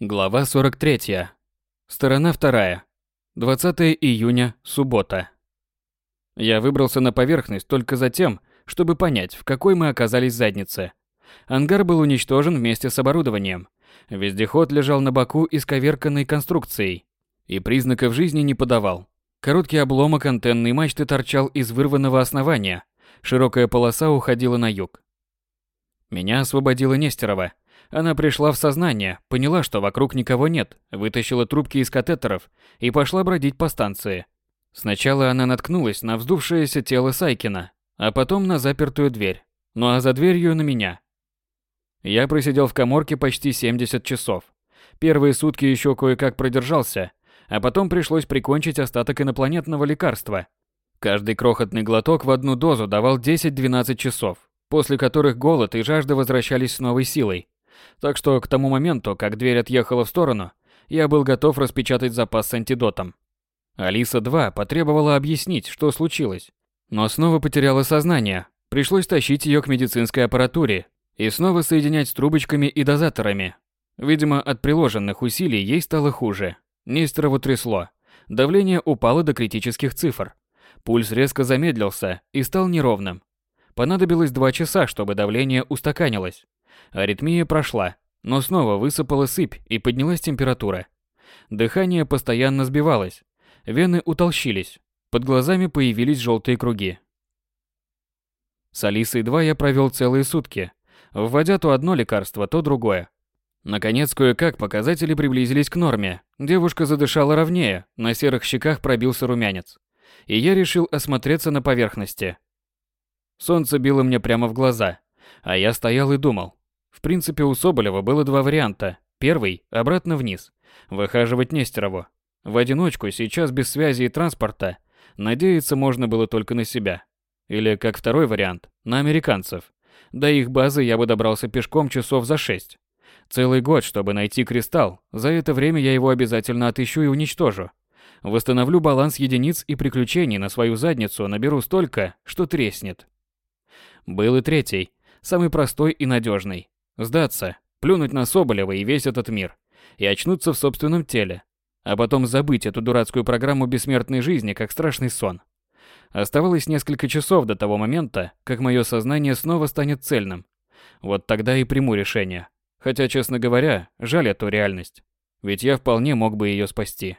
Глава 43. Сторона 2. 20 июня, суббота. Я выбрался на поверхность только за тем, чтобы понять, в какой мы оказались заднице. Ангар был уничтожен вместе с оборудованием. Вездеход лежал на боку исковерканной конструкцией и признаков жизни не подавал. Короткий обломок антенной мачты торчал из вырванного основания. Широкая полоса уходила на юг. Меня освободила Нестерова – она пришла в сознание, поняла, что вокруг никого нет, вытащила трубки из катетеров и пошла бродить по станции. Сначала она наткнулась на вздувшееся тело Сайкина, а потом на запертую дверь. Ну а за дверью на меня. Я просидел в коморке почти 70 часов. Первые сутки еще кое-как продержался, а потом пришлось прикончить остаток инопланетного лекарства. Каждый крохотный глоток в одну дозу давал 10-12 часов, после которых голод и жажда возвращались с новой силой. Так что к тому моменту, как дверь отъехала в сторону, я был готов распечатать запас с антидотом. Алиса-2 потребовала объяснить, что случилось, но снова потеряла сознание. Пришлось тащить ее к медицинской аппаратуре и снова соединять с трубочками и дозаторами. Видимо, от приложенных усилий ей стало хуже. Нестерову трясло. Давление упало до критических цифр. Пульс резко замедлился и стал неровным. Понадобилось два часа, чтобы давление устаканилось. Аритмия прошла, но снова высыпала сыпь и поднялась температура. Дыхание постоянно сбивалось, вены утолщились, под глазами появились желтые круги. С Алисой-2 я провел целые сутки, вводя то одно лекарство, то другое. Наконец, кое-как показатели приблизились к норме. Девушка задышала ровнее, на серых щеках пробился румянец. И я решил осмотреться на поверхности. Солнце било мне прямо в глаза, а я стоял и думал. В принципе, у Соболева было два варианта. Первый – обратно вниз, выхаживать Нестерову. В одиночку, сейчас без связи и транспорта, надеяться можно было только на себя. Или, как второй вариант, на американцев. До их базы я бы добрался пешком часов за шесть. Целый год, чтобы найти кристалл, за это время я его обязательно отыщу и уничтожу. Восстановлю баланс единиц и приключений на свою задницу наберу столько, что треснет. Был и третий, самый простой и надежный. Сдаться, плюнуть на Соболева и весь этот мир, и очнуться в собственном теле, а потом забыть эту дурацкую программу бессмертной жизни как страшный сон. Оставалось несколько часов до того момента, как мое сознание снова станет цельным. Вот тогда и приму решение. Хотя, честно говоря, жаль эту реальность. Ведь я вполне мог бы ее спасти.